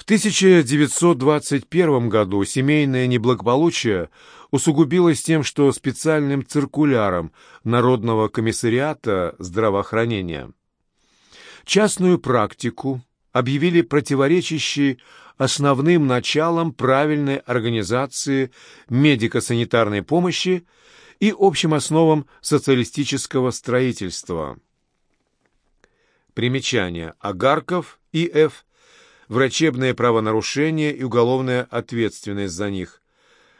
В 1921 году семейное неблагополучие усугубилось тем, что специальным циркуляром Народного комиссариата здравоохранения частную практику объявили противоречащей основным началам правильной организации медико-санитарной помощи и общим основам социалистического строительства. Примечание. Агарков, И.Ф. Врачебное правонарушение и уголовная ответственность за них.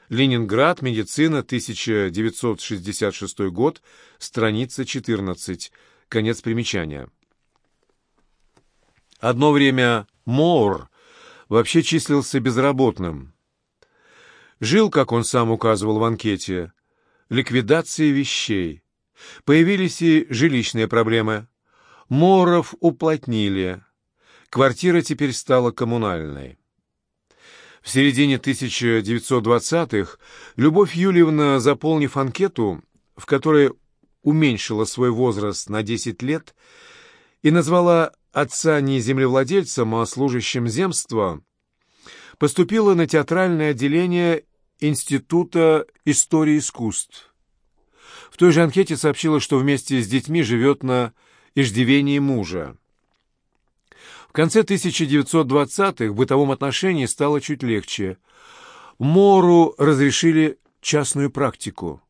Ленинград. Медицина. 1966 год. Страница 14. Конец примечания. Одно время Моор вообще числился безработным. Жил, как он сам указывал в анкете, ликвидацией вещей. Появились и жилищные проблемы. Моров уплотнили. Квартира теперь стала коммунальной. В середине 1920-х Любовь Юльевна, заполнив анкету, в которой уменьшила свой возраст на 10 лет и назвала отца не землевладельцем, а служащим земства, поступила на театральное отделение Института истории искусств. В той же анкете сообщила, что вместе с детьми живет на иждивении мужа. В конце 1920-х в бытовом отношении стало чуть легче. Мору разрешили частную практику.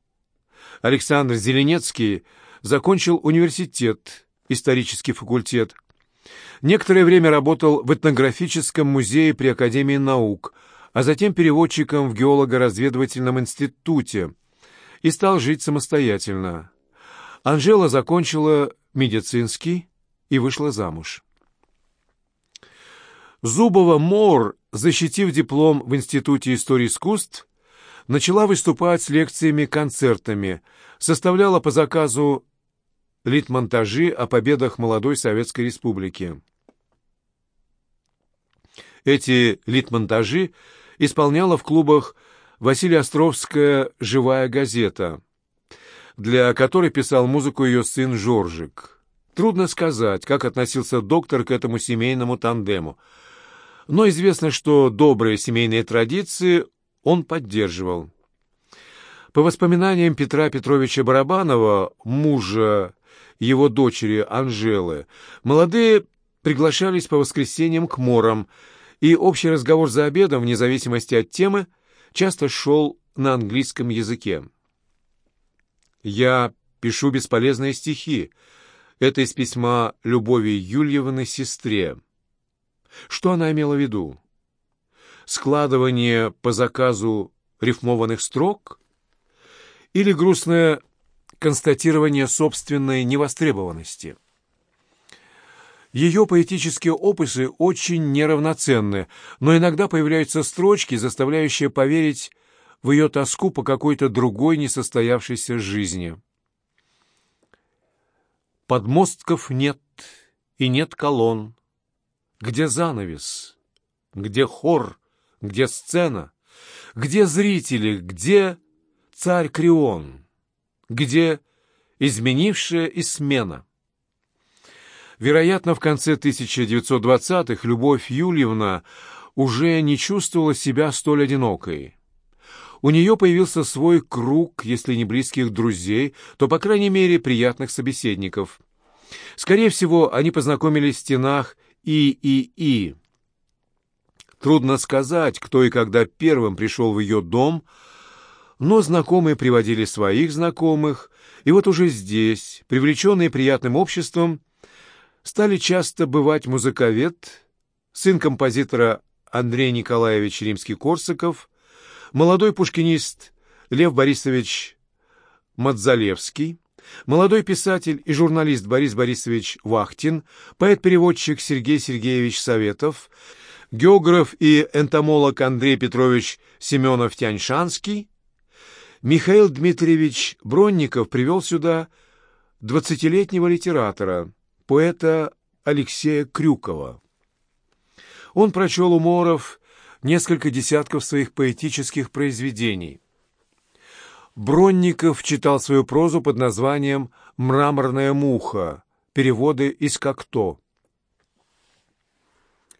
Александр Зеленецкий закончил университет, исторический факультет. Некоторое время работал в этнографическом музее при Академии наук, а затем переводчиком в геолого-разведывательном институте и стал жить самостоятельно. Анжела закончила медицинский и вышла замуж. Зубова Мор, защитив диплом в Институте истории искусств, начала выступать с лекциями-концертами, составляла по заказу литмонтажи о победах молодой Советской Республики. Эти литмонтажи исполняла в клубах Василия Островская «Живая газета», для которой писал музыку ее сын Жоржик. Трудно сказать, как относился доктор к этому семейному тандему, но известно, что добрые семейные традиции он поддерживал. По воспоминаниям Петра Петровича Барабанова, мужа его дочери Анжелы, молодые приглашались по воскресеньям к морам, и общий разговор за обедом, вне зависимости от темы, часто шел на английском языке. «Я пишу бесполезные стихи. Это из письма Любови Юльевны сестре». Что она имела в виду? Складывание по заказу рифмованных строк? Или грустное констатирование собственной невостребованности. Ее поэтические опусы очень неравноценны, но иногда появляются строчки, заставляющие поверить в ее тоску по какой-то другой несостоявшейся жизни. Подмостков нет, и нет колонн. Где занавес? Где хор? Где сцена? Где зрители? Где царь Крион? где изменившая и смена. Вероятно, в конце 1920-х Любовь Юльевна уже не чувствовала себя столь одинокой. У нее появился свой круг, если не близких друзей, то, по крайней мере, приятных собеседников. Скорее всего, они познакомились в стенах ИИИ. Трудно сказать, кто и когда первым пришел в ее дом – но знакомые приводили своих знакомых, и вот уже здесь, привлеченные приятным обществом, стали часто бывать музыковед, сын композитора Андрей Николаевич Римский-Корсаков, молодой пушкинист Лев Борисович Мадзалевский, молодой писатель и журналист Борис Борисович Вахтин, поэт-переводчик Сергей Сергеевич Советов, географ и энтомолог Андрей Петрович Семенов-Тяньшанский, Михаил Дмитриевич Бронников привел сюда двадцатилетнего литератора, поэта Алексея Крюкова. Он прочел у Моров несколько десятков своих поэтических произведений. Бронников читал свою прозу под названием «Мраморная муха», переводы из «Кокто».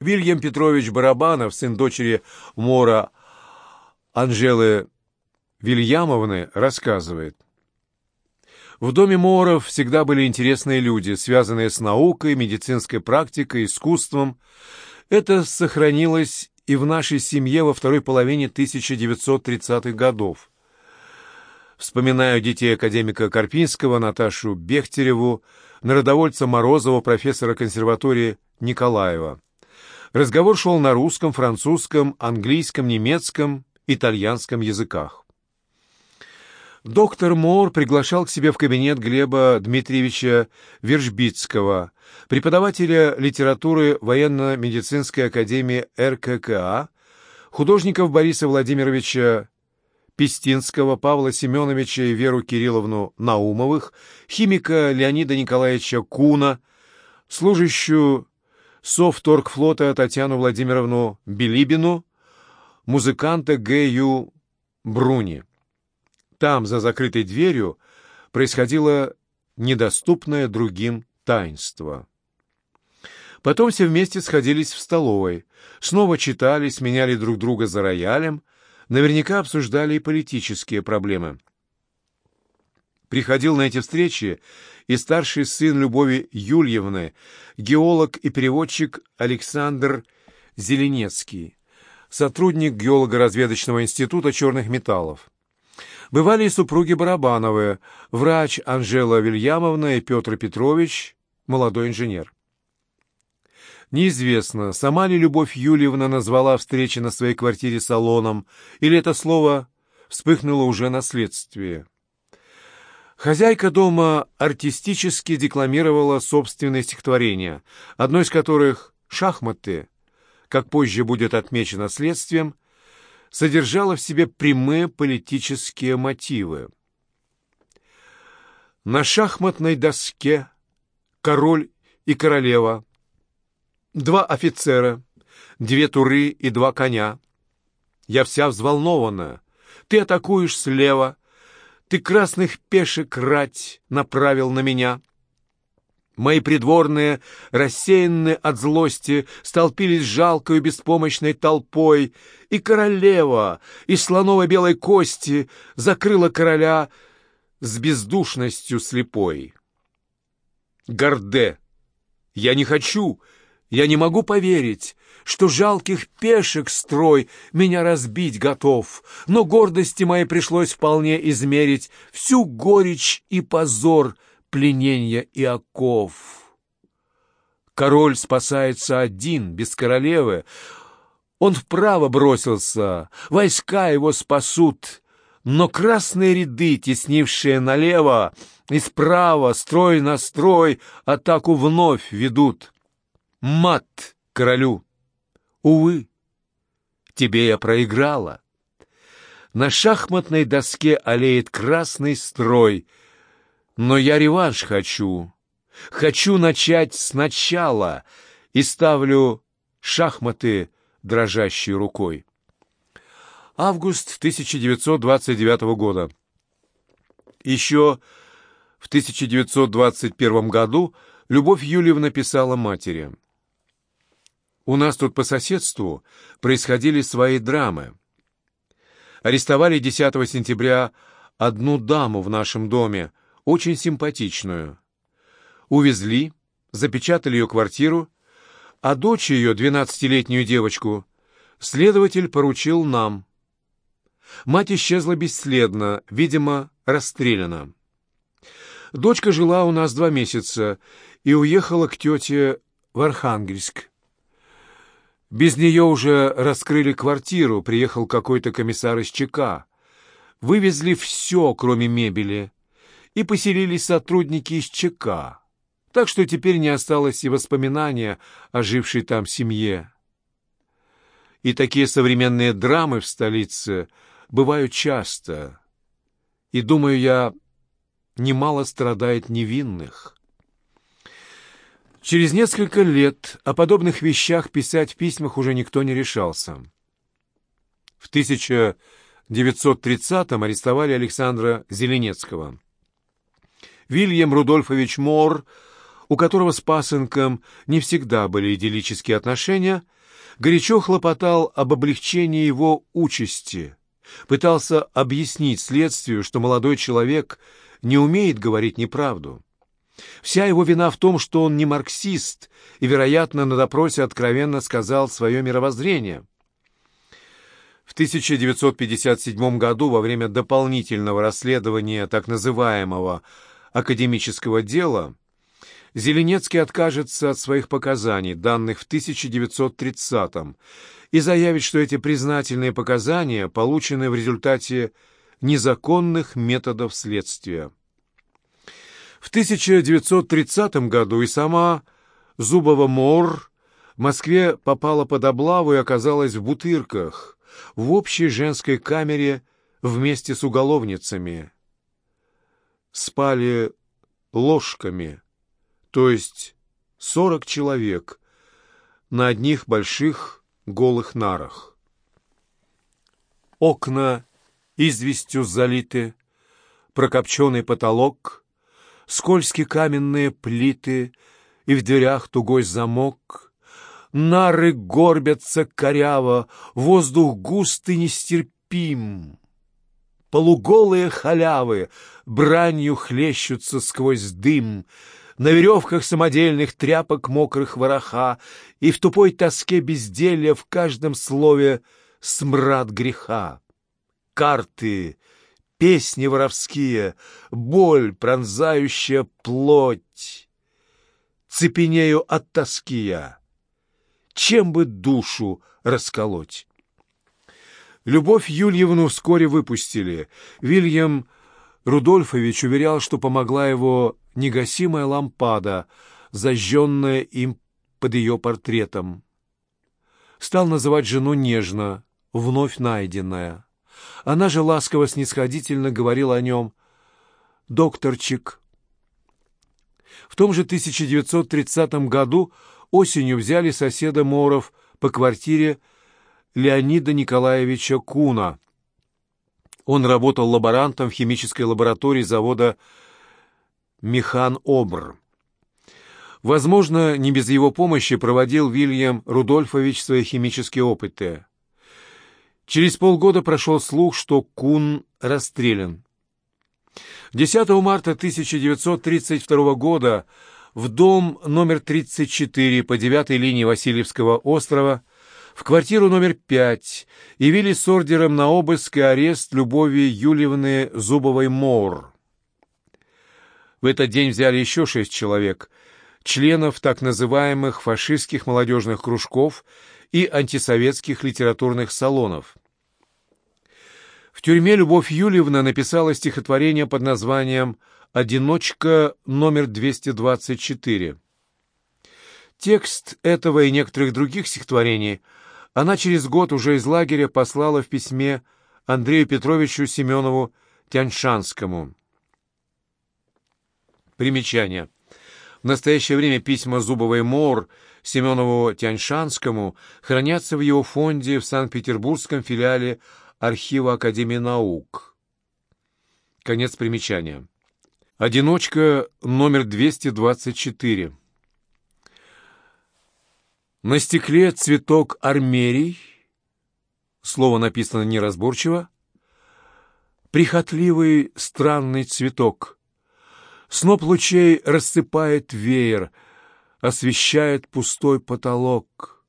Вильям Петрович Барабанов, сын дочери Мора Анжелы Вильямовны, рассказывает. В доме Моров всегда были интересные люди, связанные с наукой, медицинской практикой, искусством. Это сохранилось и в нашей семье во второй половине 1930-х годов. Вспоминаю детей академика Карпинского, Наташу Бехтереву, народовольца Морозова, профессора консерватории Николаева. Разговор шел на русском, французском, английском, немецком, итальянском языках. Доктор Мор приглашал к себе в кабинет Глеба Дмитриевича Вержбицкого, преподавателя литературы военно-медицинской академии РККА, художников Бориса Владимировича Пестинского, Павла Семеновича и Веру Кирилловну Наумовых, химика Леонида Николаевича Куна, служащую Совторгфлота Татьяну Владимировну Билибину, музыканта Г.Ю. Бруни. Там, за закрытой дверью, происходило недоступное другим таинство. Потом все вместе сходились в столовой, снова читали, сменяли друг друга за роялем, наверняка обсуждали и политические проблемы. Приходил на эти встречи и старший сын Любови Юльевны, геолог и переводчик Александр Зеленецкий, сотрудник геолого-разведочного института черных металлов. Бывали и супруги Барабановы, врач Анжела Вильямовна и Петр Петрович, молодой инженер. Неизвестно, сама ли Любовь Юльевна назвала встречи на своей квартире салоном, или это слово вспыхнуло уже на следствии. Хозяйка дома артистически декламировала собственное стихотворение, одно из которых «Шахматы», как позже будет отмечено следствием, содержало в себе прямые политические мотивы. На шахматной доске король и королева, два офицера, две туры и два коня. Я вся взволнована. Ты атакуешь слева, ты красных пешек рать направил на меня. Мои придворные, рассеянные от злости, столпились жалкою беспомощной толпой, и королева из слоновой белой кости закрыла короля с бездушностью слепой. Горде, я не хочу, я не могу поверить, что жалких пешек строй меня разбить готов, но гордости моей пришлось вполне измерить всю горечь и позор — пленения и оков. Король спасается один, без королевы. Он вправо бросился, войска его спасут, но красные ряды, теснившие налево, и справа, строй на строй, атаку вновь ведут. Мат королю! Увы, тебе я проиграла. На шахматной доске олеет красный строй — но я реванш хочу. Хочу начать сначала и ставлю шахматы дрожащей рукой. Август 1929 года. Еще в 1921 году Любовь Юльевна писала матери. «У нас тут по соседству происходили свои драмы. Арестовали 10 сентября одну даму в нашем доме, очень симпатичную. Увезли, запечатали ее квартиру, а дочь ее, двенадцатилетнюю девочку, следователь поручил нам. Мать исчезла бесследно, видимо, расстреляна. Дочка жила у нас два месяца и уехала к тете в Архангельск. Без нее уже раскрыли квартиру, приехал какой-то комиссар из ЧК. Вывезли все, кроме мебели и поселились сотрудники из ЧК, так что теперь не осталось и воспоминания о жившей там семье. И такие современные драмы в столице бывают часто, и, думаю я, немало страдает невинных. Через несколько лет о подобных вещах писать в письмах уже никто не решался. В 1930-м арестовали Александра Зеленецкого. Вильям Рудольфович Мор у которого с пасынком не всегда были идиллические отношения, горячо хлопотал об облегчении его участи, пытался объяснить следствию, что молодой человек не умеет говорить неправду. Вся его вина в том, что он не марксист и, вероятно, на допросе откровенно сказал свое мировоззрение. В 1957 году во время дополнительного расследования так называемого академического дела Зеленецкий откажется от своих показаний, данных в 1930-м, и заявит, что эти признательные показания получены в результате незаконных методов следствия. В 1930 году и сама Зубова-Мор в Москве попала под облаву и оказалась в Бутырках, в общей женской камере вместе с уголовницами. Спали ложками, то есть сорок человек, на одних больших голых нарах. Окна известью залиты, прокопченный потолок — скользкие каменные плиты и в дверях тугой замок. Нары горбятся коряво, воздух густый нестерпим. Полуголые халявы бранью хлещутся сквозь дым, на веревках самодельных тряпок мокрых вороха, и в тупой тоске безделья в каждом слове смрад греха. Карты песни воровские, боль, пронзающая плоть. Цепенею от тоски я. Чем бы душу расколоть? Любовь Юльевну вскоре выпустили. Вильям Рудольфович уверял, что помогла его негасимая лампада, зажженная им под ее портретом. Стал называть жену нежно, вновь найденная. Она же ласково-снисходительно говорила о нем «докторчик». В том же 1930 году осенью взяли соседа Моров по квартире Леонида Николаевича Куна. Он работал лаборантом в химической лаборатории завода «Механ-Обр». Возможно, не без его помощи проводил Вильям Рудольфович свои химические опыты. Через полгода прошел слух, что Кун расстрелян. 10 марта 1932 года в дом номер 34 по 9 линии Васильевского острова в квартиру номер 5 явились с ордером на обыск и арест Любови Юльевны Зубовой-Мор. В этот день взяли еще шесть человек, членов так называемых фашистских молодежных кружков и антисоветских литературных салонов. В тюрьме Любовь Юльевна написала стихотворение под названием «Одиночка номер 224». Текст этого и некоторых других стихотворений она через год уже из лагеря послала в письме Андрею Петровичу Семенову Тяньшанскому. Примечание. В настоящее время письма Зубовой Мор Семенову Тяньшанскому хранятся в его фонде в Санкт-Петербургском филиале Архива Академии наук. Конец примечания. Одиночка номер 224. На стекле цветок армерий. Слово написано неразборчиво. Прихотливый странный цветок. Сноп лучей рассыпает веер, освещает пустой потолок.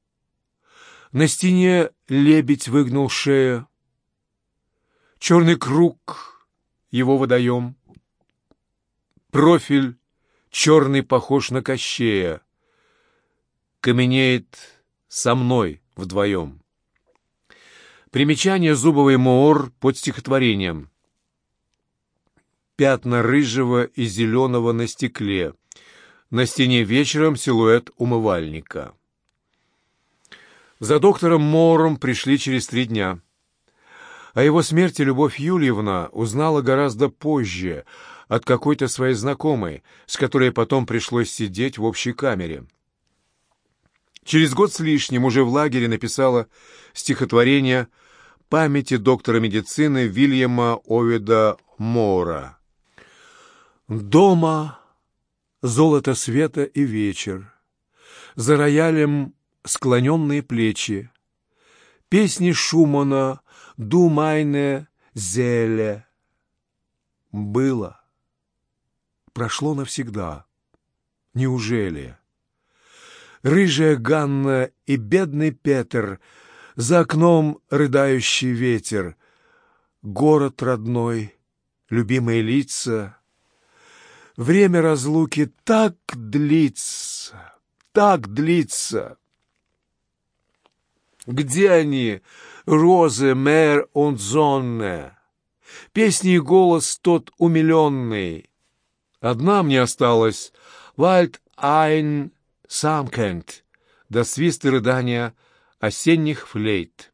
На стене лебедь выгнул шею, Черный круг — его водоем. Профиль черный похож на Кощея. Каменеет со мной вдвоем. Примечание Зубовой Моор под стихотворением. Пятна рыжего и зеленого на стекле. На стене вечером силуэт умывальника. За доктором Моором пришли через три дня. О его смерти Любовь Юльевна узнала гораздо позже от какой-то своей знакомой, с которой потом пришлось сидеть в общей камере. Через год с лишним уже в лагере написала стихотворение памяти доктора медицины Вильяма Овида Мора. «Дома золото света и вечер, за роялем склоненные плечи, песни Шумана «Ду майне зеле». Было. Прошло навсегда. Неужели? Рыжая Ганна и бедный Петр, за окном рыдающий ветер, город родной, любимые лица. Время разлуки так длится, так длится. Где они, розы, мэр und зонне? Песни и голос тот умиленный. Одна мне осталась, вальд ein самкент, до свист и рыдания осенних флейт.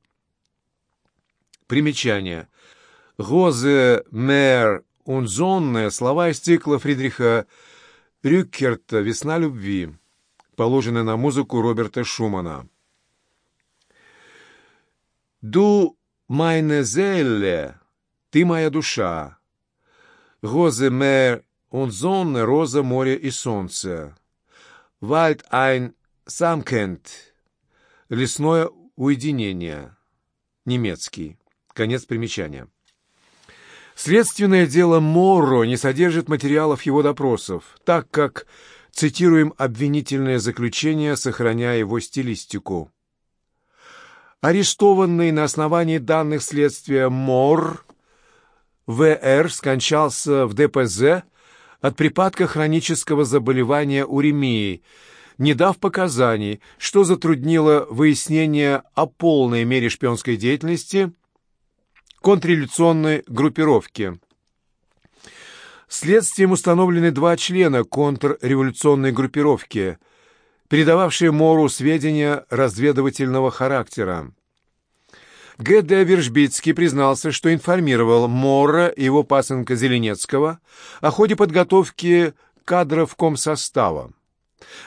Примечание. Гозе, мэр, унзонная слова из цикла Фридриха Рюккерта «Весна любви», положенные на музыку Роберта Шумана. «Ду майне зелле» — «Ты моя душа». «Гозе мэр унзонне» — «Роза, море и солнце». «Вальд айн самкент» — «Лесное уединение». Немецкий. Конец примечания. Следственное дело Морро не содержит материалов его допросов, так как цитируем обвинительное заключение, сохраняя его стилистику. Арестованный на основании данных следствия Мор В.Р. скончался в ДПЗ от припадка хронического заболевания уремии, не дав показаний, что затруднило выяснение о полной мере шпионской деятельности – контрреволюционной группировки. Следствием установлены два члена контрреволюционной группировки, передававшие Мору сведения разведывательного характера. Г.Д. Вержбицкий признался, что информировал Мора и его пасынка Зеленецкого о ходе подготовки кадров комсостава.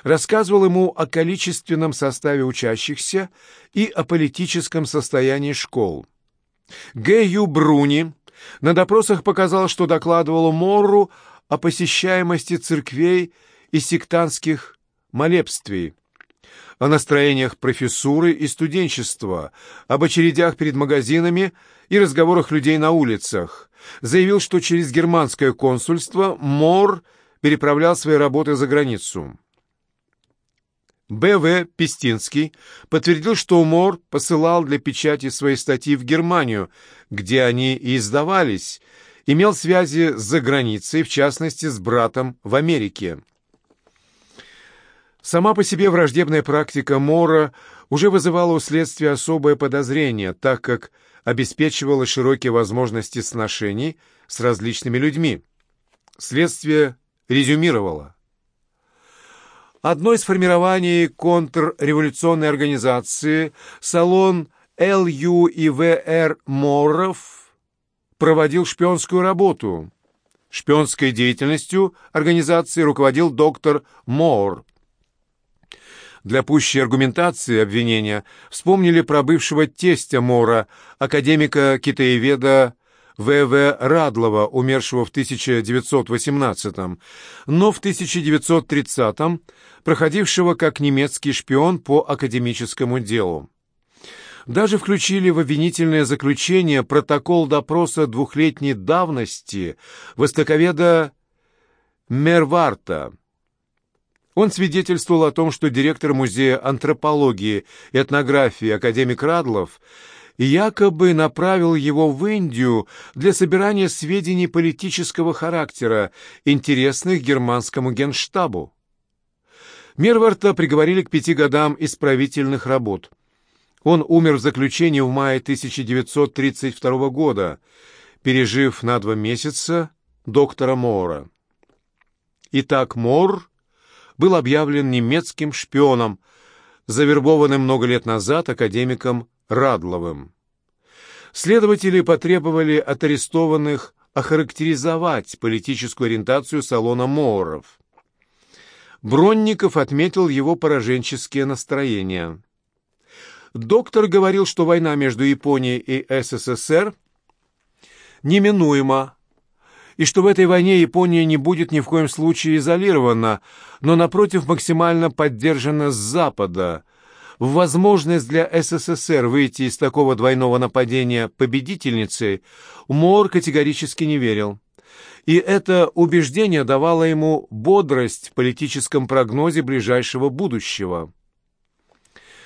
Рассказывал ему о количественном составе учащихся и о политическом состоянии школ. Г.Ю. Бруни на допросах показал, что докладывал Морру о посещаемости церквей и сектантских молебствий, о настроениях профессуры и студенчества, об очередях перед магазинами и разговорах людей на улицах. Заявил, что через германское консульство Мор переправлял свои работы за границу. Б.В. Пестинский подтвердил, что Умор посылал для печати свои статьи в Германию, где они и издавались, имел связи с границей, в частности, с братом в Америке. Сама по себе враждебная практика Мора уже вызывала у следствия особое подозрение, так как обеспечивала широкие возможности сношений с различными людьми. Следствие резюмировало. Одно из формирований контрреволюционной организации салон ЛЮ и ВР Моров проводил шпионскую работу. Шпионской деятельностью организации руководил доктор Мор. Для пущей аргументации обвинения вспомнили про бывшего тестя Мора, академика китаеведа В.В. Радлова, умершего в 1918 но в 1930-м проходившего как немецкий шпион по академическому делу. Даже включили в обвинительное заключение протокол допроса двухлетней давности востоковеда Мерварта. Он свидетельствовал о том, что директор Музея антропологии и этнографии академик Радлов якобы направил его в Индию для собирания сведений политического характера, интересных германскому генштабу. Мерварта приговорили к пяти годам исправительных работ. Он умер в заключении в мае 1932 года, пережив на два месяца доктора Мора. Итак, Мор был объявлен немецким шпионом, завербованным много лет назад академиком Радловым. Следователи потребовали от арестованных охарактеризовать политическую ориентацию салона Мооров. Бронников отметил его пораженческие настроения. Доктор говорил, что война между Японией и СССР неминуема, и что в этой войне Япония не будет ни в коем случае изолирована, но, напротив, максимально поддержана с Запада. Возможность для СССР выйти из такого двойного нападения победительницей Мор категорически не верил. И это убеждение давало ему бодрость в политическом прогнозе ближайшего будущего.